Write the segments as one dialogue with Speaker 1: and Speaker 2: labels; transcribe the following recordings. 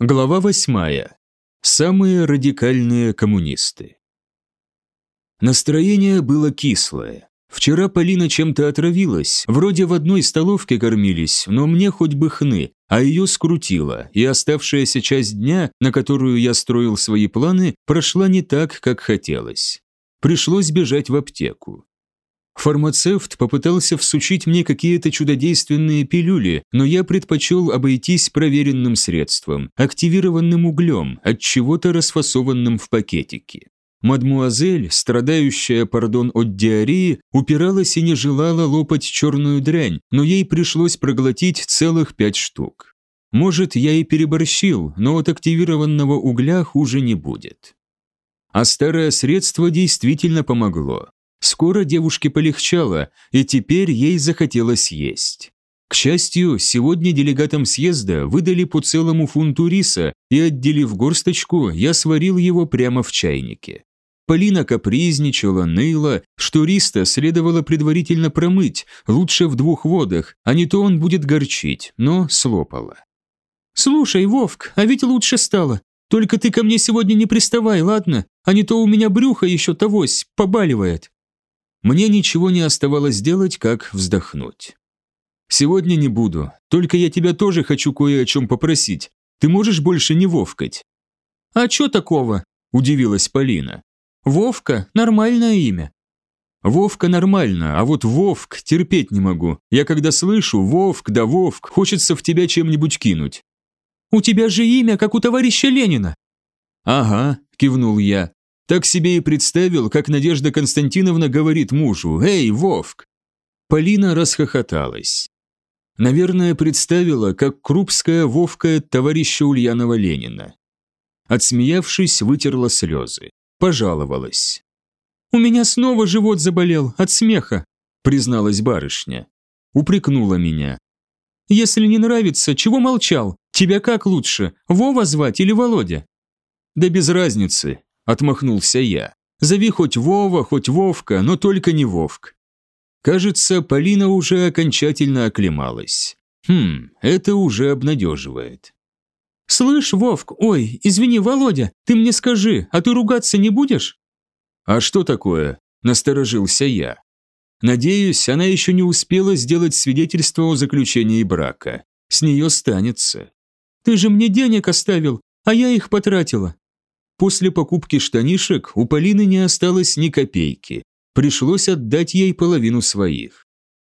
Speaker 1: Глава восьмая. Самые радикальные коммунисты. Настроение было кислое. Вчера Полина чем-то отравилась, вроде в одной столовке кормились, но мне хоть бы хны, а ее скрутило, и оставшаяся часть дня, на которую я строил свои планы, прошла не так, как хотелось. Пришлось бежать в аптеку. Фармацевт попытался всучить мне какие-то чудодейственные пилюли, но я предпочел обойтись проверенным средством, активированным углем, от чего-то расфасованным в пакетике. Мадмуазель, страдающая, пардон, от диареи, упиралась и не желала лопать черную дрянь, но ей пришлось проглотить целых пять штук. Может, я и переборщил, но от активированного угля хуже не будет. А старое средство действительно помогло. Скоро девушке полегчало, и теперь ей захотелось есть. К счастью, сегодня делегатам съезда выдали по целому фунту риса, и, отделив горсточку, я сварил его прямо в чайнике. Полина капризничала, ныла, что риста следовало предварительно промыть, лучше в двух водах, а не то он будет горчить, но слопала.
Speaker 2: «Слушай, Вовк, а ведь лучше стало. Только ты ко мне сегодня не приставай, ладно? А не то у меня брюхо еще тогось побаливает».
Speaker 1: Мне ничего не оставалось делать, как вздохнуть. «Сегодня не буду, только я тебя тоже хочу кое о чем попросить. Ты можешь больше не вовкать?»
Speaker 2: «А чё такого?» – удивилась Полина. «Вовка – нормальное имя».
Speaker 1: «Вовка нормально, а вот Вовк терпеть не могу. Я когда слышу Вовк да Вовк, хочется в тебя чем-нибудь кинуть».
Speaker 2: «У тебя же имя, как у товарища Ленина».
Speaker 1: «Ага», – кивнул я, так себе и представил, как Надежда Константиновна говорит мужу «Эй, Вовк!». Полина расхохоталась. Наверное, представила, как Крупская вовкает товарища Ульянова Ленина. Отсмеявшись, вытерла слезы. Пожаловалась.
Speaker 2: «У меня снова живот заболел от смеха»,
Speaker 1: призналась барышня. Упрекнула меня.
Speaker 2: «Если не нравится, чего молчал? Тебя как лучше, Вова звать или Володя?»
Speaker 1: «Да без разницы», Отмахнулся я. Зови хоть Вова, хоть Вовка, но только не Вовк. Кажется, Полина уже окончательно оклемалась. Хм, это уже обнадеживает.
Speaker 2: «Слышь, Вовк, ой, извини, Володя, ты мне скажи, а ты ругаться не будешь?»
Speaker 1: «А что такое?» – насторожился я. Надеюсь, она еще не успела сделать свидетельство о заключении брака. С нее станется.
Speaker 2: «Ты же мне денег оставил, а я их потратила.
Speaker 1: После покупки штанишек у Полины не осталось ни копейки. Пришлось отдать ей половину своих.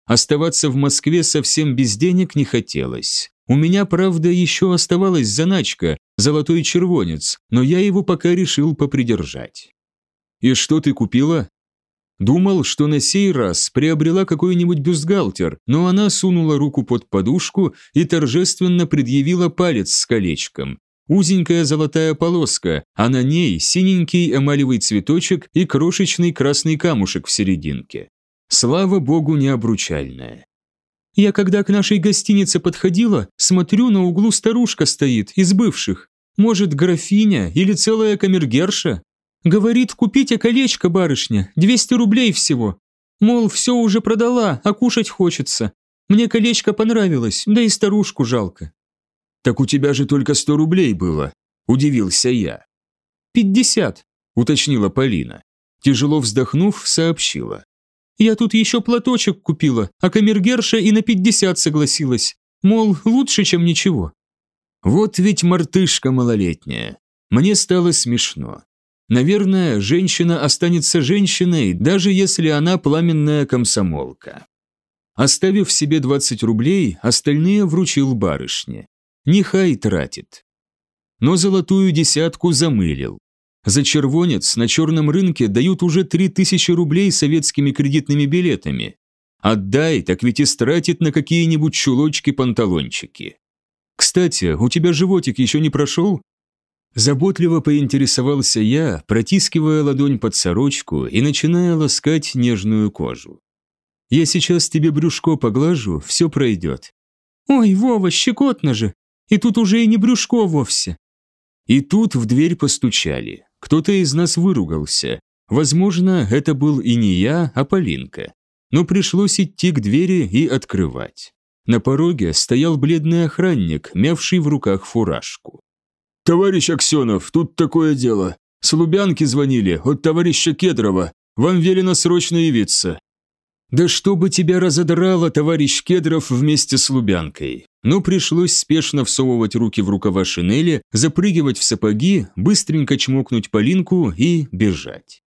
Speaker 1: Оставаться в Москве совсем без денег не хотелось. У меня, правда, еще оставалась заначка, золотой червонец, но я его пока решил попридержать. «И что ты купила?» Думал, что на сей раз приобрела какой-нибудь бюстгальтер, но она сунула руку под подушку и торжественно предъявила палец с колечком, Узенькая золотая полоска, а на ней синенький эмалевый цветочек и крошечный красный камушек в серединке. Слава богу, не обручальная.
Speaker 2: Я когда к нашей гостинице подходила, смотрю, на углу старушка стоит, из бывших. Может, графиня или целая камергерша? Говорит, купите колечко, барышня, 200 рублей всего. Мол, все уже продала, а кушать хочется. Мне колечко понравилось, да и старушку жалко.
Speaker 1: «Так у тебя же только сто рублей было», – удивился я.
Speaker 2: «Пятьдесят», –
Speaker 1: уточнила Полина. Тяжело вздохнув, сообщила.
Speaker 2: «Я тут еще платочек купила, а камергерша и на пятьдесят согласилась. Мол, лучше, чем ничего».
Speaker 1: Вот ведь мартышка малолетняя. Мне стало смешно. Наверное, женщина останется женщиной, даже если она пламенная комсомолка. Оставив себе 20 рублей, остальные вручил барышне. Нехай тратит. Но золотую десятку замылил. За червонец на черном рынке дают уже 3000 рублей советскими кредитными билетами. Отдай, так ведь и стратит на какие-нибудь чулочки-панталончики. Кстати, у тебя животик еще не прошел? Заботливо поинтересовался я, протискивая ладонь под сорочку и начиная ласкать нежную кожу. Я сейчас тебе брюшко поглажу, все пройдет.
Speaker 2: Ой, Вова, щекотно же, и тут уже и не брюшко вовсе.
Speaker 1: И тут в дверь постучали. Кто-то из нас выругался. Возможно, это был и не я, а Полинка. Но пришлось идти к двери и открывать. На пороге стоял бледный охранник, мявший в руках фуражку. «Товарищ Аксенов, тут такое дело. С Лубянки звонили, от товарища Кедрова. Вам велено срочно явиться». Да чтобы тебя разодрало, товарищ Кедров вместе с Лубянкой. Но пришлось спешно всовывать руки в рукава шинели, запрыгивать в сапоги, быстренько чмокнуть Полинку и бежать.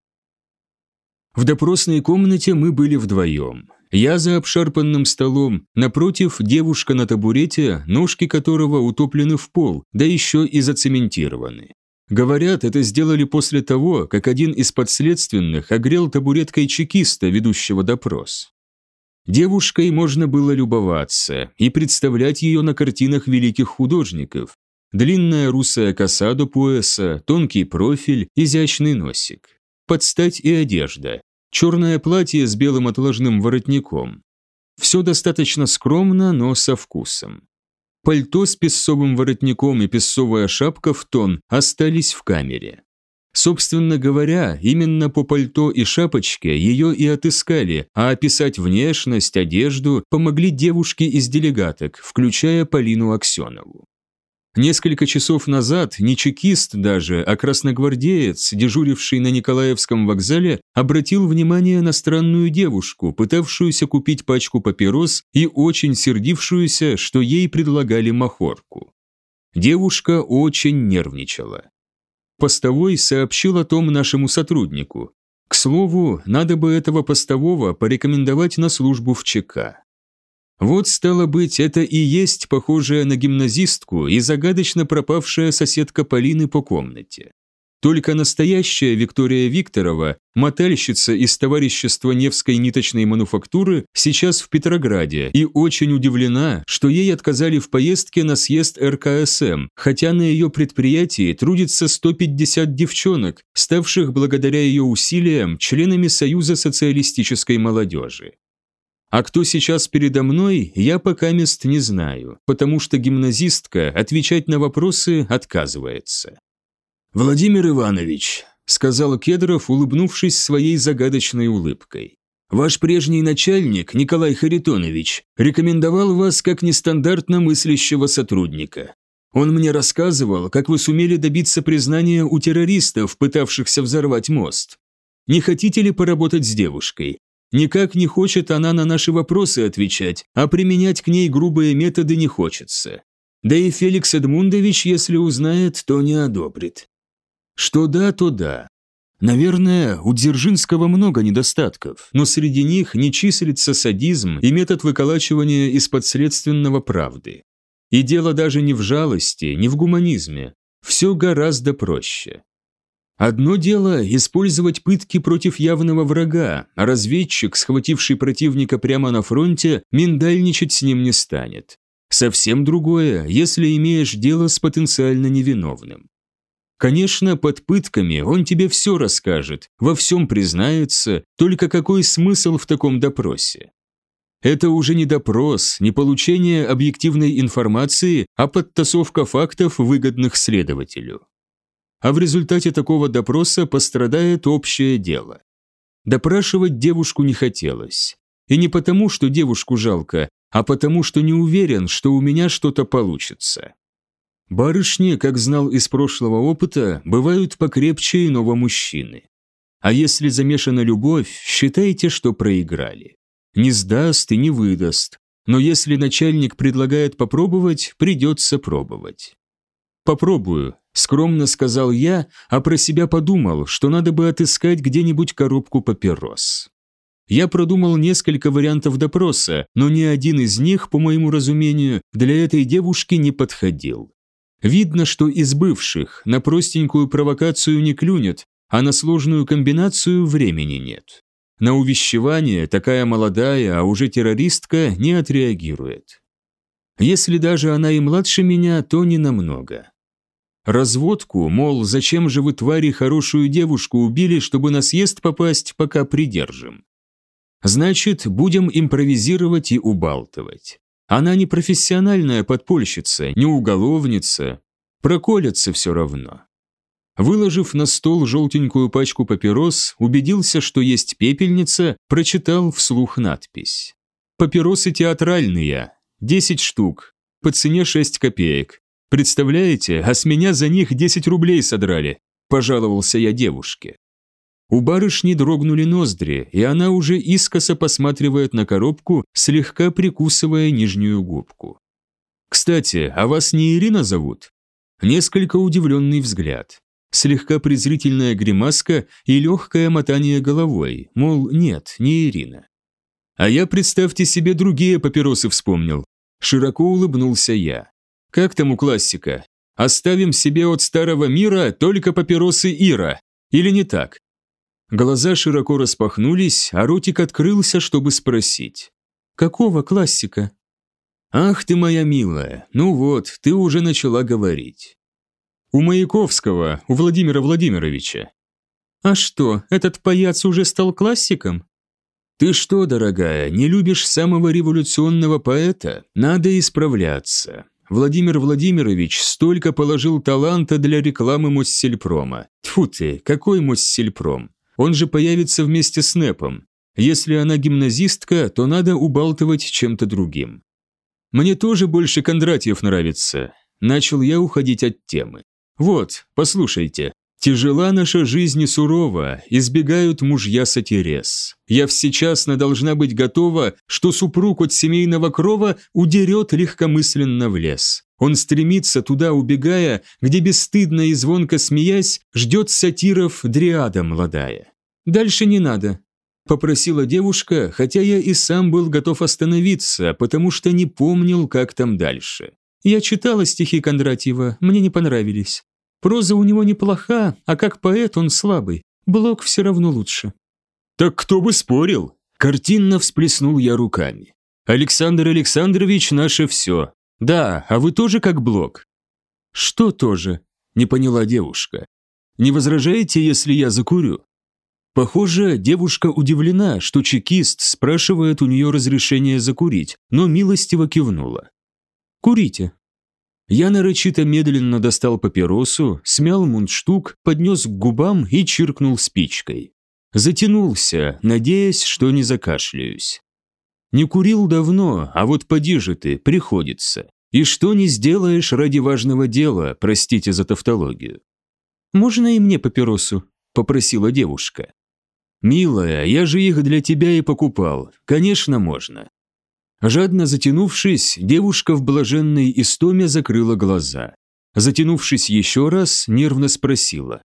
Speaker 1: В допросной комнате мы были вдвоем. Я за обшарпанным столом, напротив девушка на табурете, ножки которого утоплены в пол, да еще и зацементированы. Говорят, это сделали после того, как один из подследственных огрел табуреткой чекиста, ведущего допрос. Девушкой можно было любоваться и представлять ее на картинах великих художников. Длинная русая коса до пояса, тонкий профиль, изящный носик. Подстать и одежда. Черное платье с белым отложным воротником. Все достаточно скромно, но со вкусом. Пальто с песцовым воротником и песцовая шапка в тон остались в камере. Собственно говоря, именно по пальто и шапочке ее и отыскали, а описать внешность, одежду помогли девушки из делегаток, включая Полину Аксенову. Несколько часов назад не чекист даже, а красногвардеец, дежуривший на Николаевском вокзале, обратил внимание на странную девушку, пытавшуюся купить пачку папирос и очень сердившуюся, что ей предлагали махорку. Девушка очень нервничала. Постовой сообщил о том нашему сотруднику. К слову, надо бы этого постового порекомендовать на службу в ЧК. Вот, стало быть, это и есть похожая на гимназистку и загадочно пропавшая соседка Полины по комнате. Только настоящая Виктория Викторова, мотальщица из товарищества Невской ниточной мануфактуры, сейчас в Петрограде и очень удивлена, что ей отказали в поездке на съезд РКСМ, хотя на ее предприятии трудится 150 девчонок, ставших благодаря ее усилиям членами Союза социалистической молодежи. А кто сейчас передо мной, я пока мест не знаю, потому что гимназистка отвечать на вопросы отказывается. «Владимир Иванович», – сказал Кедров, улыбнувшись своей загадочной улыбкой, «ваш прежний начальник, Николай Харитонович, рекомендовал вас как нестандартно мыслящего сотрудника. Он мне рассказывал, как вы сумели добиться признания у террористов, пытавшихся взорвать мост. Не хотите ли поработать с девушкой? Никак не хочет она на наши вопросы отвечать, а применять к ней грубые методы не хочется. Да и Феликс Эдмундович, если узнает, то не одобрит. Что да, то да. Наверное, у Дзержинского много недостатков, но среди них не числится садизм и метод выколачивания из подследственного правды. И дело даже не в жалости, не в гуманизме. Все гораздо проще. Одно дело – использовать пытки против явного врага, а разведчик, схвативший противника прямо на фронте, миндальничать с ним не станет. Совсем другое, если имеешь дело с потенциально невиновным. Конечно, под пытками он тебе все расскажет, во всем признается, только какой смысл в таком допросе? Это уже не допрос, не получение объективной информации, а подтасовка фактов, выгодных следователю а в результате такого допроса пострадает общее дело. Допрашивать девушку не хотелось. И не потому, что девушку жалко, а потому, что не уверен, что у меня что-то получится. Барышни, как знал из прошлого опыта, бывают покрепче иного мужчины. А если замешана любовь, считайте, что проиграли. Не сдаст и не выдаст. Но если начальник предлагает попробовать, придется пробовать. Попробую, Скромно сказал я, а про себя подумал, что надо бы отыскать где-нибудь коробку папирос. Я продумал несколько вариантов допроса, но ни один из них, по моему разумению, для этой девушки не подходил. Видно, что из бывших на простенькую провокацию не клюнет, а на сложную комбинацию времени нет. На увещевание такая молодая, а уже террористка не отреагирует. Если даже она и младше меня, то не намного. Разводку, мол, зачем же вы, твари, хорошую девушку убили, чтобы на съезд попасть, пока придержим. Значит, будем импровизировать и убалтывать. Она не профессиональная подпольщица, не уголовница. Проколется все равно. Выложив на стол желтенькую пачку папирос, убедился, что есть пепельница, прочитал вслух надпись. «Папиросы театральные, 10 штук, по цене 6 копеек, Представляете, а с меня за них 10 рублей содрали», – пожаловался я девушке. У барышни дрогнули ноздри, и она уже искоса посматривает на коробку, слегка прикусывая нижнюю губку. «Кстати, а вас не Ирина зовут?» Несколько удивленный взгляд. Слегка презрительная гримаска и легкое мотание головой, мол, нет, не Ирина. А я, представьте себе, другие папиросы вспомнил. Широко улыбнулся я. Как там у классика? Оставим себе от старого мира только папиросы Ира. Или не так? Глаза широко распахнулись, а ротик открылся, чтобы спросить. «Какого классика?» «Ах ты моя милая, ну вот, ты уже начала говорить». «У Маяковского, у Владимира Владимировича».
Speaker 2: «А что, этот паяц уже стал классиком?»
Speaker 1: «Ты что, дорогая, не любишь самого революционного поэта? Надо исправляться. Владимир Владимирович столько положил таланта для рекламы Моссельпрома. Тьфу ты, какой Моссельпром? Он же появится вместе с НЭПом. Если она гимназистка, то надо убалтывать чем-то другим. Мне тоже больше Кондратьев нравится. Начал я уходить от темы. Вот, послушайте. Тяжела наша жизнь и сурова, избегают мужья сатирес. Я всечасно должна быть готова, что супруг от семейного крова удерет легкомысленно в лес. Он стремится туда, убегая, где бесстыдно и звонко смеясь, ждет сатиров дриада молодая. «Дальше не надо», – попросила девушка, хотя я и сам был готов остановиться, потому что не помнил, как там дальше. Я читала стихи Кондратьева, мне не понравились. Проза у него неплоха, а как поэт он слабый. Блок все равно лучше». «Так кто бы спорил?» Картинно всплеснул я руками. «Александр Александрович наше все. Да, а вы тоже как Блок?»
Speaker 2: «Что тоже?» – не поняла девушка.
Speaker 1: «Не возражаете, если я закурю?» Похоже, девушка удивлена, что чекист спрашивает у нее разрешение закурить, но милостиво кивнула.
Speaker 2: «Курите»,
Speaker 1: я нарочито медленно достал папиросу, смял мундштук, поднес к губам и чиркнул спичкой. Затянулся, надеясь, что не закашляюсь. Не курил давно, а вот поди же ты, приходится. И что не сделаешь ради важного дела, простите за тавтологию.
Speaker 2: «Можно и мне папиросу?» – попросила девушка.
Speaker 1: «Милая, я же их для тебя и покупал. Конечно, можно. Жадно затянувшись, девушка в блаженной истоме закрыла глаза. Затянувшись еще раз, нервно спросила.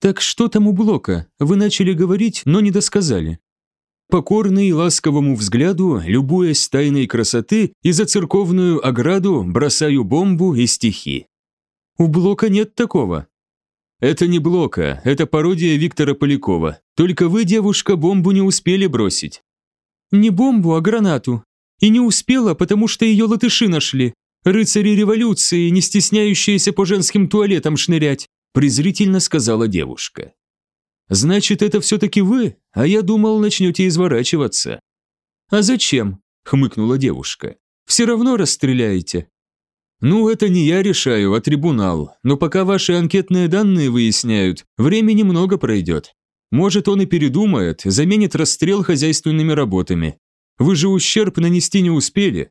Speaker 2: «Так что там у Блока? Вы начали говорить, но не досказали».
Speaker 1: Покорный ласковому взгляду, любуясь тайной красоты, и за церковную ограду бросаю бомбу и стихи.
Speaker 2: «У Блока нет такого».
Speaker 1: «Это не Блока, это пародия Виктора Полякова. Только вы, девушка, бомбу не успели бросить».
Speaker 2: «Не бомбу, а гранату. И не успела, потому что ее латыши нашли. Рыцари революции, не стесняющиеся по женским туалетам шнырять», презрительно сказала девушка.
Speaker 1: «Значит, это все-таки вы? А я думал, начнете изворачиваться».
Speaker 2: «А зачем?» – хмыкнула девушка. «Все равно расстреляете».
Speaker 1: «Ну, это не я решаю, а трибунал. Но пока ваши анкетные данные выясняют, времени много пройдет. Может, он и передумает, заменит расстрел хозяйственными работами. Вы же ущерб нанести не успели».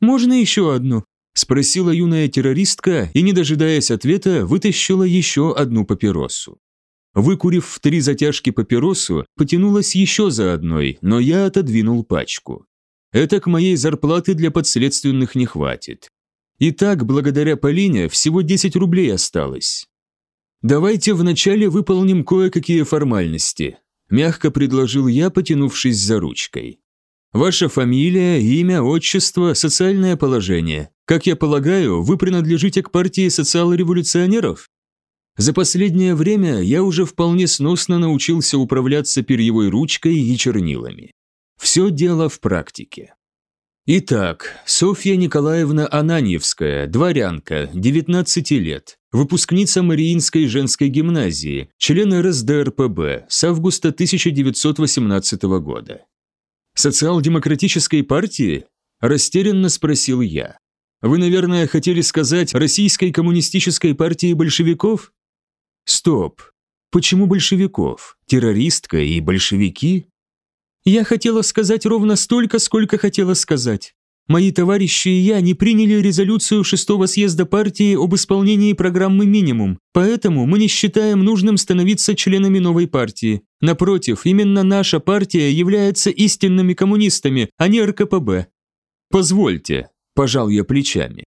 Speaker 2: «Можно еще одну?»
Speaker 1: – спросила юная террористка и, не дожидаясь ответа, вытащила еще одну папиросу. Выкурив в три затяжки папиросу, потянулась еще за одной, но я отодвинул пачку. Это к моей зарплаты для подследственных не хватит. И так, благодаря Полине, всего 10 рублей осталось. Давайте вначале выполним кое-какие формальности, мягко предложил я, потянувшись за ручкой. Ваша фамилия, имя, отчество, социальное положение. Как я полагаю, вы принадлежите к партии социал-революционеров? За последнее время я уже вполне сносно научился управляться перьевой ручкой и чернилами. Все дело в практике. Итак, Софья Николаевна Ананьевская, дворянка, 19 лет, выпускница Мариинской женской гимназии, член РСДРПБ с августа 1918 года. «Социал-демократической партии?» – растерянно спросил я. «Вы, наверное, хотели сказать Российской коммунистической партии большевиков?» «Стоп. Почему большевиков? Террористка и большевики?»
Speaker 2: «Я хотела сказать ровно столько, сколько хотела сказать». Мои товарищи и я не приняли резолюцию шестого съезда партии об исполнении программы «Минимум», поэтому мы не считаем нужным становиться членами новой партии. Напротив, именно наша партия является истинными коммунистами, а не РКПБ.
Speaker 1: Позвольте, пожал я плечами.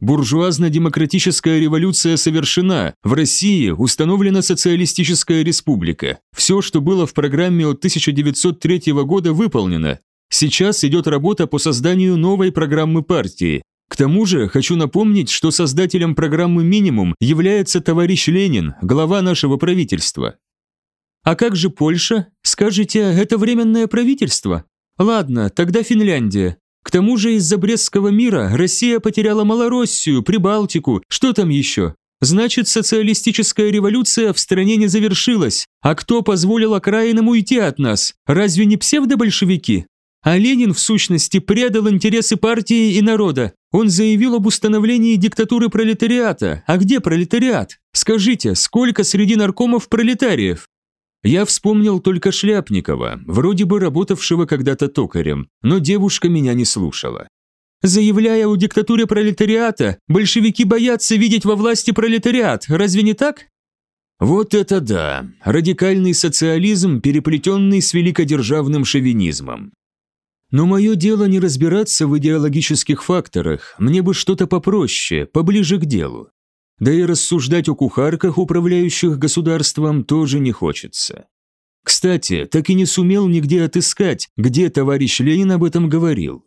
Speaker 1: Буржуазно-демократическая революция совершена, в России установлена социалистическая республика. Все, что было в программе от 1903 года, выполнено. Сейчас идет работа по созданию новой программы партии. К тому же хочу напомнить, что создателем программы «Минимум» является товарищ Ленин, глава нашего правительства.
Speaker 2: А как же Польша? Скажите, это временное правительство? Ладно, тогда Финляндия. К тому же из-за Брестского мира Россия потеряла Малороссию, Прибалтику, что там еще? Значит, социалистическая революция в стране не завершилась. А кто позволил окраинам уйти от нас? Разве не псевдобольшевики? А Ленин, в сущности, предал интересы партии и народа. Он заявил об установлении диктатуры пролетариата. А где пролетариат? Скажите, сколько среди наркомов пролетариев? Я вспомнил только Шляпникова, вроде бы работавшего когда-то токарем, но девушка меня не слушала. Заявляя о диктатуре пролетариата, большевики боятся видеть во власти пролетариат, разве не так?
Speaker 1: Вот это да, радикальный социализм, переплетенный с великодержавным шовинизмом. Но мое дело не разбираться в идеологических факторах, мне бы что-то попроще, поближе к делу. Да и рассуждать о кухарках, управляющих государством, тоже не хочется. Кстати, так и не сумел нигде отыскать, где товарищ Ленин об этом говорил.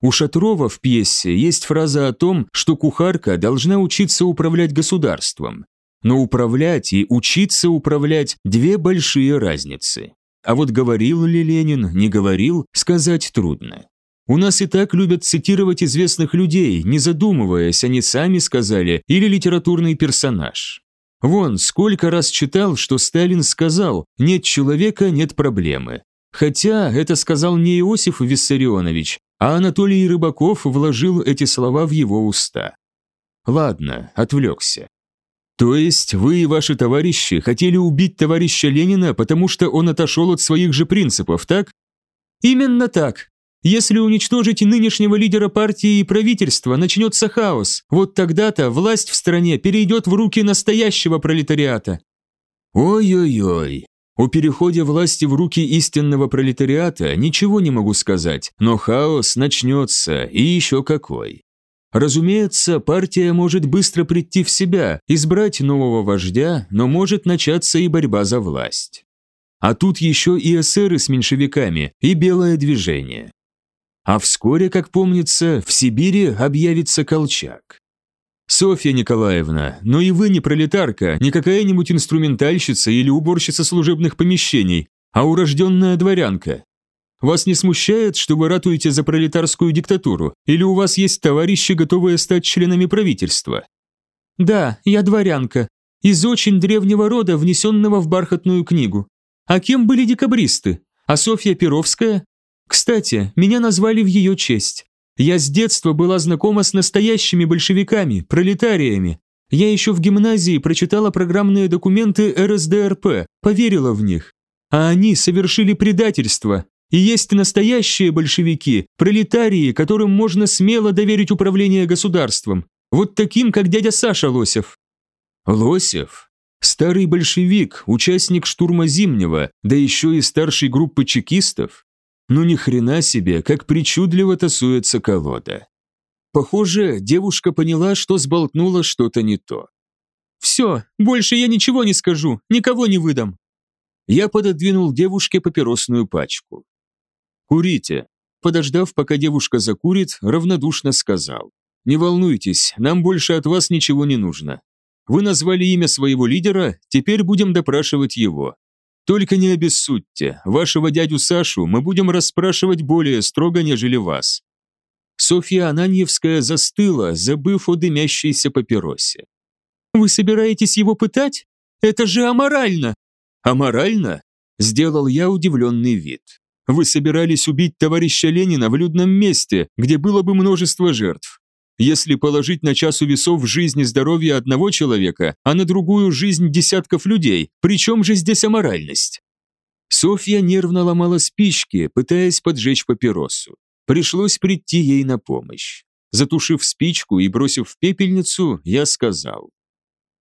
Speaker 1: У Шатрова в пьесе есть фраза о том, что кухарка должна учиться управлять государством. Но управлять и учиться управлять – две большие разницы. А вот говорил ли Ленин, не говорил, сказать трудно. У нас и так любят цитировать известных людей, не задумываясь, они сами сказали, или литературный персонаж. Вон, сколько раз читал, что Сталин сказал «нет человека, нет проблемы». Хотя это сказал не Иосиф Виссарионович, а Анатолий Рыбаков вложил эти слова в его уста. Ладно, отвлекся. То есть вы и ваши товарищи хотели убить товарища Ленина, потому что он отошел от своих же принципов, так?
Speaker 2: Именно так. Если уничтожить нынешнего лидера партии и правительства, начнется хаос. Вот тогда-то власть в стране перейдет в руки настоящего пролетариата.
Speaker 1: Ой-ой-ой. О переходе власти в руки истинного пролетариата ничего не могу сказать, но хаос начнется, и еще какой. Разумеется, партия может быстро прийти в себя, избрать нового вождя, но может начаться и борьба за власть. А тут еще и эсеры с меньшевиками, и белое движение. А вскоре, как помнится, в Сибири объявится Колчак. Софья Николаевна, но и вы не пролетарка, не какая-нибудь инструментальщица или уборщица служебных помещений, а урожденная дворянка. Вас не смущает, что вы ратуете за пролетарскую диктатуру, или у вас есть товарищи, готовые стать членами правительства?
Speaker 2: Да, я дворянка, из очень древнего рода, внесенного в бархатную книгу. А кем были декабристы? А Софья Перовская? Кстати, меня назвали в ее честь. Я с детства была знакома с настоящими большевиками, пролетариями. Я еще в гимназии прочитала программные документы РСДРП, поверила в них. А они совершили предательство, и есть настоящие большевики, пролетарии, которым можно смело доверить управление государством. Вот таким, как дядя Саша Лосев.
Speaker 1: Лосев? Старый большевик, участник штурма Зимнего, да еще и старшей группы чекистов? Ну ни хрена себе, как причудливо тасуется колода. Похоже, девушка поняла, что сболтнула что-то не то.
Speaker 2: «Все, больше я ничего не скажу, никого не выдам».
Speaker 1: Я пододвинул девушке папиросную пачку. «Курите». Подождав, пока девушка закурит, равнодушно сказал. «Не волнуйтесь, нам больше от вас ничего не нужно. Вы назвали имя своего лидера, теперь будем допрашивать его. Только не обессудьте, вашего дядю Сашу мы будем расспрашивать более строго, нежели вас». Софья Ананьевская застыла, забыв о дымящейся папиросе.
Speaker 2: «Вы собираетесь его пытать? Это же аморально!»
Speaker 1: «Аморально?» – сделал я удивленный вид. Вы собирались убить товарища Ленина в людном месте, где было бы множество жертв. Если положить на часу весов жизнь и здоровье одного человека, а на другую жизнь десятков людей, при чем же здесь аморальность? Софья нервно ломала спички, пытаясь поджечь папиросу. Пришлось прийти ей на помощь. Затушив спичку и бросив в пепельницу, я сказал.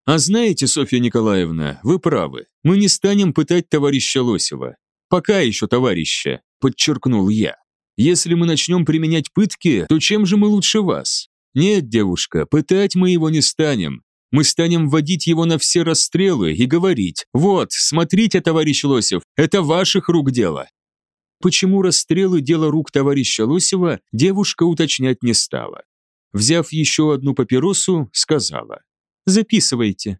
Speaker 1: «А знаете, Софья Николаевна, вы правы. Мы не станем пытать товарища Лосева. Пока еще товарища», – подчеркнул я. «Если мы начнем применять пытки, то чем же мы лучше вас? Нет, девушка, пытать мы его не станем. Мы станем вводить его на все расстрелы и говорить, вот, смотрите, товарищ Лосев, это ваших рук дело. Почему расстрелы – дело рук товарища Лосева, девушка уточнять не стала. Взяв еще одну папиросу, сказала. «Записывайте».